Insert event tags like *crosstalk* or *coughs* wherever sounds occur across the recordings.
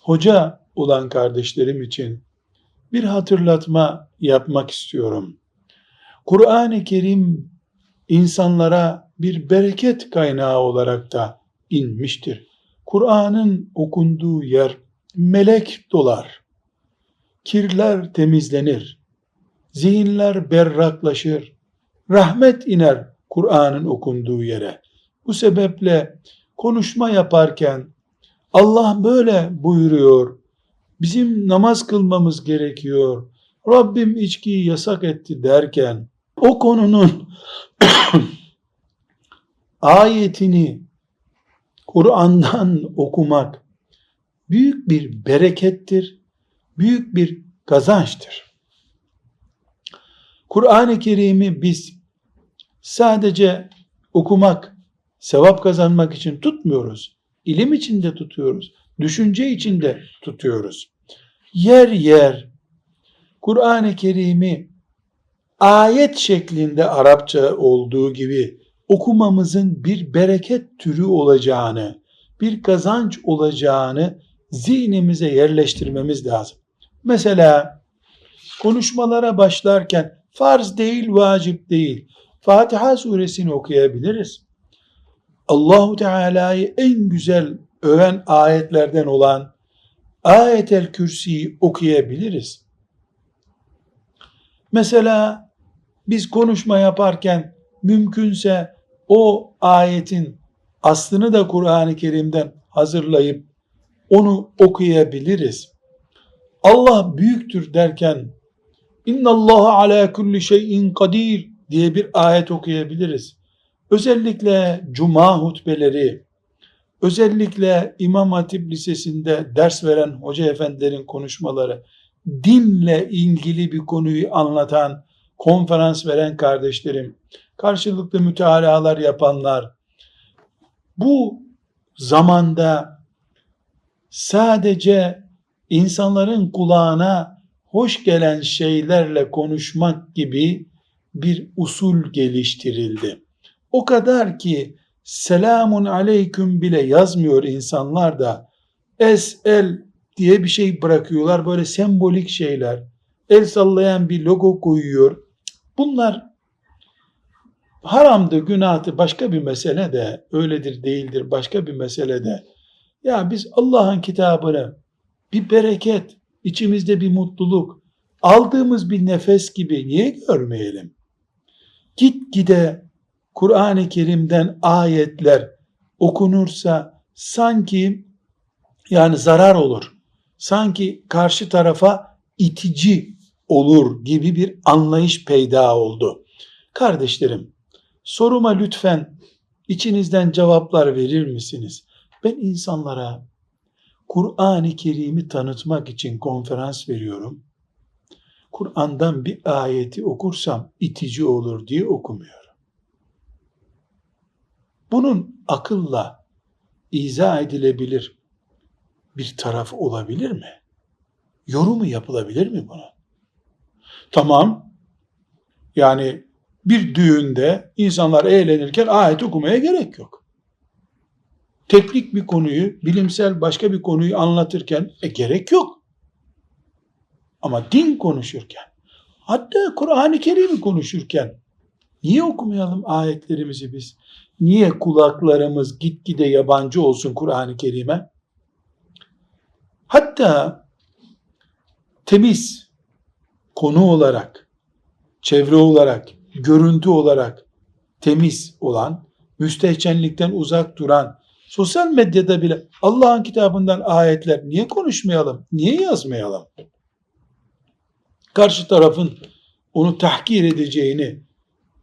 hoca olan kardeşlerim için bir hatırlatma yapmak istiyorum. Kur'an-ı Kerim insanlara bir bereket kaynağı olarak da inmiştir. Kur'an'ın okunduğu yer melek dolar, kirler temizlenir, zihinler berraklaşır, rahmet iner Kur'an'ın okunduğu yere. Bu sebeple konuşma yaparken Allah böyle buyuruyor, bizim namaz kılmamız gerekiyor, Rabbim içkiyi yasak etti derken o konunun *coughs* ayetini Kur'an'dan okumak büyük bir berekettir, büyük bir kazançtır. Kur'an-ı Kerim'i biz sadece okumak, sevap kazanmak için tutmuyoruz. İlim içinde tutuyoruz. Düşünce içinde tutuyoruz. Yer yer Kur'an-ı Kerim'i ayet şeklinde Arapça olduğu gibi okumamızın bir bereket türü olacağını, bir kazanç olacağını zihnimize yerleştirmemiz lazım. Mesela konuşmalara başlarken farz değil, vacip değil. Fatiha suresini okuyabiliriz. Allahu Teala'yı en güzel öven ayetlerden olan Ayetel Kürsi'yi okuyabiliriz. Mesela biz konuşma yaparken mümkünse o ayetin aslını da Kur'an-ı Kerim'den hazırlayıp onu okuyabiliriz. Allah büyüktür derken İnna Allah ala kulli şeyin kadir diye bir ayet okuyabiliriz. Özellikle cuma hutbeleri, özellikle İmam Hatip Lisesi'nde ders veren hoca efendilerin konuşmaları, dinle ilgili bir konuyu anlatan, konferans veren kardeşlerim, karşılıklı mütealalar yapanlar, bu zamanda sadece insanların kulağına hoş gelen şeylerle konuşmak gibi bir usul geliştirildi. O kadar ki selamun aleyküm bile yazmıyor insanlar da es el diye bir şey bırakıyorlar böyle sembolik şeyler. El sallayan bir logo koyuyor. Bunlar haramdı, günahtı başka bir mesele de öyledir değildir başka bir mesele de. Ya biz Allah'ın kitabını bir bereket, içimizde bir mutluluk, aldığımız bir nefes gibi niye görmeyelim? Git gide Kur'an-ı Kerim'den ayetler okunursa sanki yani zarar olur. Sanki karşı tarafa itici olur gibi bir anlayış peyda oldu. Kardeşlerim, soruma lütfen içinizden cevaplar verir misiniz? Ben insanlara Kur'an-ı Kerim'i tanıtmak için konferans veriyorum. Kur'an'dan bir ayeti okursam itici olur diye okumuyorum. Bunun akılla izah edilebilir bir taraf olabilir mi? Yorumu yapılabilir mi buna? Tamam. Yani bir düğünde insanlar eğlenirken ayet okumaya gerek yok. Teknik bir konuyu, bilimsel başka bir konuyu anlatırken e, gerek yok. Ama din konuşurken, hatta Kur'an-ı Kerim'i konuşurken niye okumayalım ayetlerimizi biz? Niye kulaklarımız gitgide yabancı olsun Kur'an-ı Kerim'e? Hatta temiz konu olarak, çevre olarak, görüntü olarak temiz olan, müstehcenlikten uzak duran, sosyal medyada bile Allah'ın kitabından ayetler niye konuşmayalım, niye yazmayalım? Karşı tarafın onu tahkir edeceğini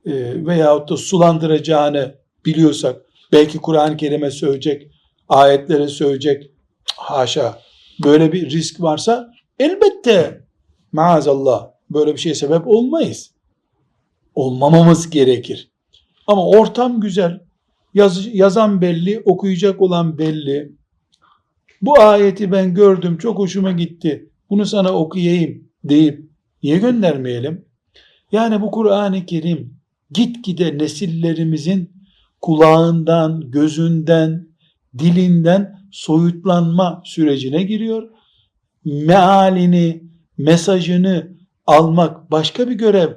e, veyahut da sulandıracağını biliyorsak, belki Kur'an-ı Kerim'e söyleyecek, ayetlere söyleyecek, haşa, böyle bir risk varsa elbette maazallah böyle bir şeye sebep olmayız. Olmamamız gerekir. Ama ortam güzel. Yaz, yazan belli, okuyacak olan belli. Bu ayeti ben gördüm, çok hoşuma gitti. Bunu sana okuyayım deyip niye göndermeyelim? Yani bu Kur'an-ı Kerim gitgide nesillerimizin kulağından, gözünden, dilinden soyutlanma sürecine giriyor. Mealini, mesajını almak başka bir görev.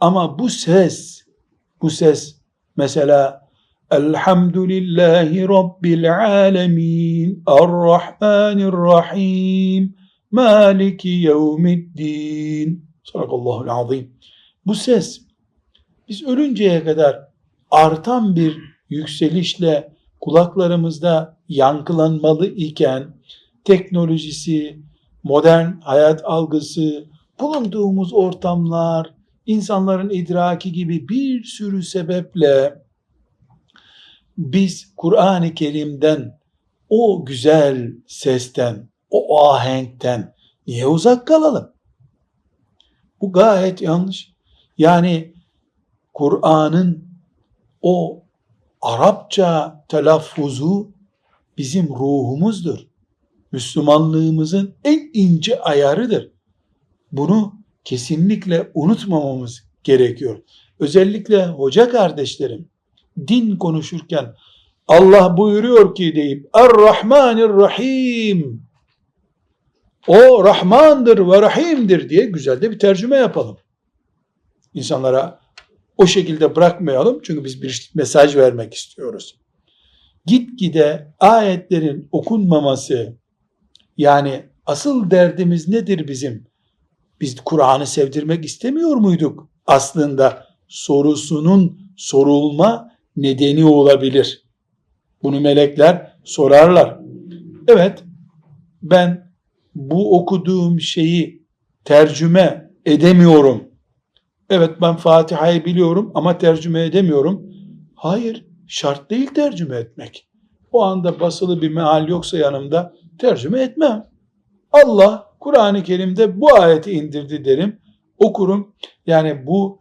Ama bu ses, bu ses mesela Elhamdülillahi Rabbil alemin Errahmanirrahim Maliki yevmiddin Sadakallahul azim. Bu ses biz ölünceye kadar artan bir yükselişle kulaklarımızda yankılanmalı iken teknolojisi, modern hayat algısı, bulunduğumuz ortamlar, insanların idraki gibi bir sürü sebeple biz Kur'an-ı Kerim'den o güzel sesten, o ahenkten niye uzak kalalım? Bu gayet yanlış. Yani Kur'an'ın o Arapça telaffuzu bizim ruhumuzdur. Müslümanlığımızın en ince ayarıdır. Bunu kesinlikle unutmamamız gerekiyor. Özellikle hoca kardeşlerim din konuşurken Allah buyuruyor ki deyip Er-Rahmanir-Rahim o Rahmandır ve Rahim'dir diye güzel de bir tercüme yapalım. İnsanlara o şekilde bırakmayalım çünkü biz bir mesaj vermek istiyoruz. Gitgide ayetlerin okunmaması yani asıl derdimiz nedir bizim? Biz Kur'an'ı sevdirmek istemiyor muyduk? Aslında sorusunun sorulma nedeni olabilir. Bunu melekler sorarlar. Evet, ben bu okuduğum şeyi tercüme edemiyorum. Evet ben Fatiha'yı biliyorum ama tercüme edemiyorum. Hayır, şart değil tercüme etmek. O anda basılı bir meal yoksa yanımda tercüme etmem. Allah Kur'an-ı Kerim'de bu ayeti indirdi derim. Okurum. Yani bu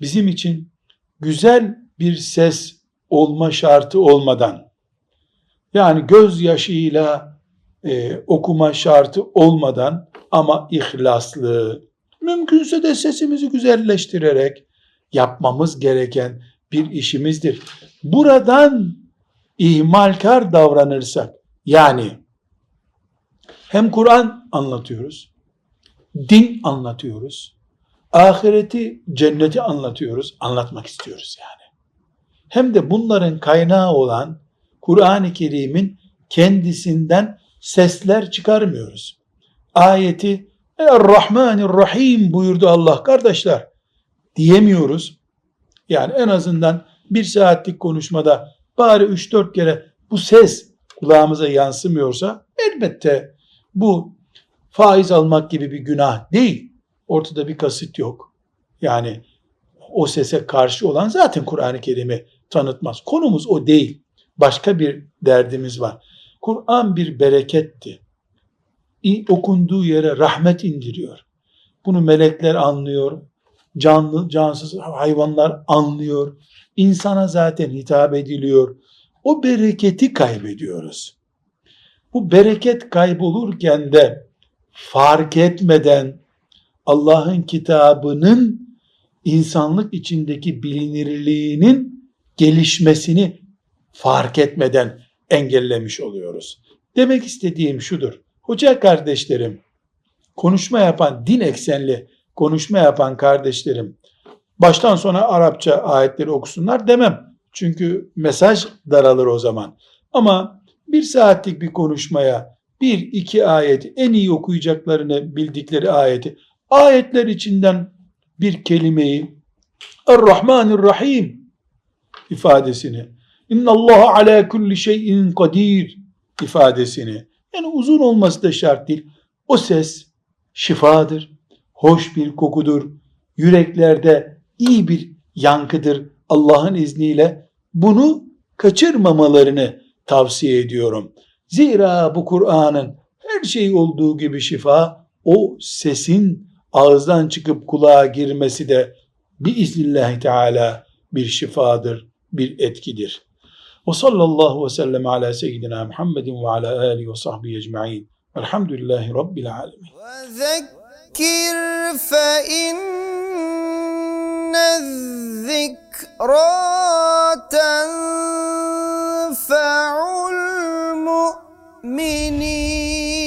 bizim için güzel bir ses olma şartı olmadan yani gözyaşıyla e, okuma şartı olmadan ama ihlaslı mümkünse de sesimizi güzelleştirerek yapmamız gereken bir işimizdir. Buradan ihmalkar davranırsak yani hem Kur'an anlatıyoruz, din anlatıyoruz, ahireti, cenneti anlatıyoruz, anlatmak istiyoruz yani. Hem de bunların kaynağı olan Kur'an-ı Kerim'in kendisinden sesler çıkarmıyoruz. Ayeti Er-Rahmanir-Rahim buyurdu Allah kardeşler diyemiyoruz. Yani en azından bir saatlik konuşmada bari 3-4 kere bu ses kulağımıza yansımıyorsa elbette bu faiz almak gibi bir günah değil. Ortada bir kasıt yok. Yani o sese karşı olan zaten Kur'an-ı Kerim'i tanıtmaz. Konumuz o değil. Başka bir derdimiz var. Kur'an bir bereketti. Okunduğu yere rahmet indiriyor. Bunu melekler anlıyor. Canlı, cansız hayvanlar anlıyor. İnsana zaten hitap ediliyor. O bereketi kaybediyoruz. Bu bereket kaybolurken de fark etmeden Allah'ın kitabının insanlık içindeki bilinirliğinin gelişmesini fark etmeden engellemiş oluyoruz. Demek istediğim şudur. Hoca kardeşlerim, konuşma yapan, din eksenli konuşma yapan kardeşlerim, baştan sona Arapça ayetleri okusunlar demem. Çünkü mesaj daralır o zaman. Ama bir saatlik bir konuşmaya bir iki ayeti en iyi okuyacaklarını bildikleri ayeti ayetler içinden bir kelimeyi Er-Rahmanir-Rahim ifadesini İnna Allah ala kulli şeyin kadir ifadesini yani uzun olması da şart değil. O ses şifadır, hoş bir kokudur, yüreklerde iyi bir yankıdır Allah'ın izniyle. Bunu kaçırmamalarını tavsiye ediyorum. Zira bu Kur'an'ın her şey olduğu gibi şifa, o sesin ağızdan çıkıp kulağa girmesi de biiznillahü teala bir şifadır, bir etkidir. وصلى الله وسلم على سيدنا محمد وعلى آله وصحبه أجمعين. والحمد لله رب العالمين. وذكر فإن الذكرى تنفع المؤمنين.